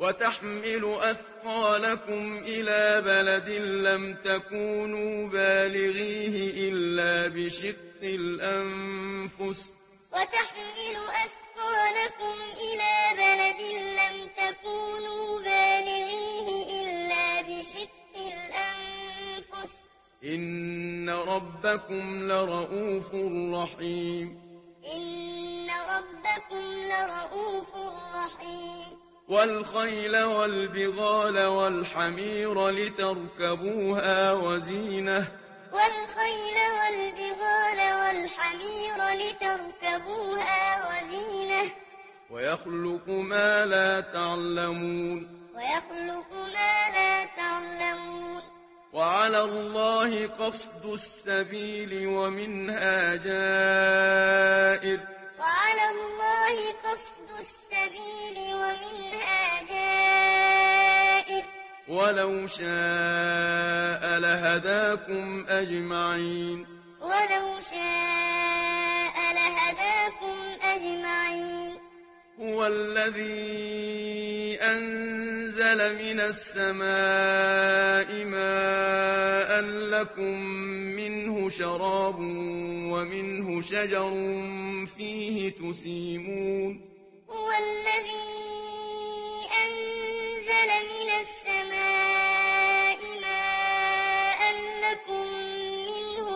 وتحمل أثقالكم إلى بلد لم تكونوا بالغيه إلا بشق الأنفس. وتحمل أثقالكم إلى بلد لم تكونوا بالغيه إلا بشق الأنفس. إن ربكم لرؤوف رحيم. إن ربكم لرؤوف رحيم. والخيل والبغال والحمير لتركبوها وزينة. والخيل والبغال والحمير لتركبوها وزينة. ويخلق ما لا تعلمون. ويخلق ما لا تعلمون. وعلى الله قصد السبيل ومنها جائر. وعلى الله قصد السبيل منها جائر ولو شاء لهداكم أجمعين ولو شاء لهداكم أجمعين هو الذي أنزل من السماء ماء لكم منه شراب ومنه شجر فيه تسيمون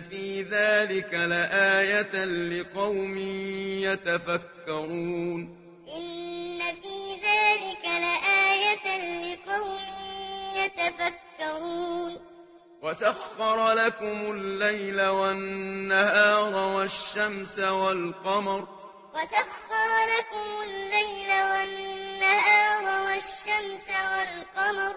في ذلك لآية لقوم يتفكرون إن في ذلك لآية لقوم يتفكرون وسخر لكم الليل والنهار والشمس والقمر وسخر لكم الليل والنهار والشمس والقمر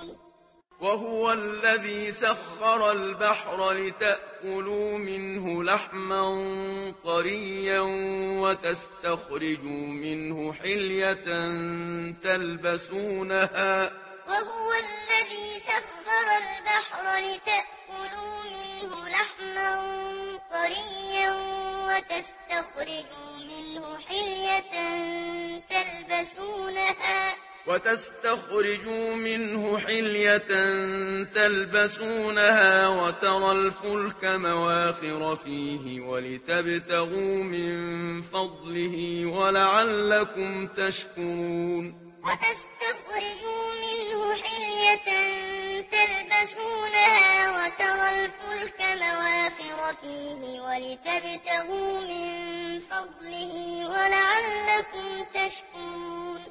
وهو الذي سخر البحر لتأكلوا منه لحما طريا وتستخرجوا منه حلية تلبسونها وهو الذي سخر البحر لتأكلوا منه لحما طريا وتستخرجوا وتستخرجوا منه حلية تلبسونها وترى الفلك مواخر فيه ولتبتغوا من فضله ولعلكم تشكرون. وتستخرجوا منه حلية تلبسونها وترى الفلك مواخر فيه ولتبتغوا من فضله ولعلكم تشكرون.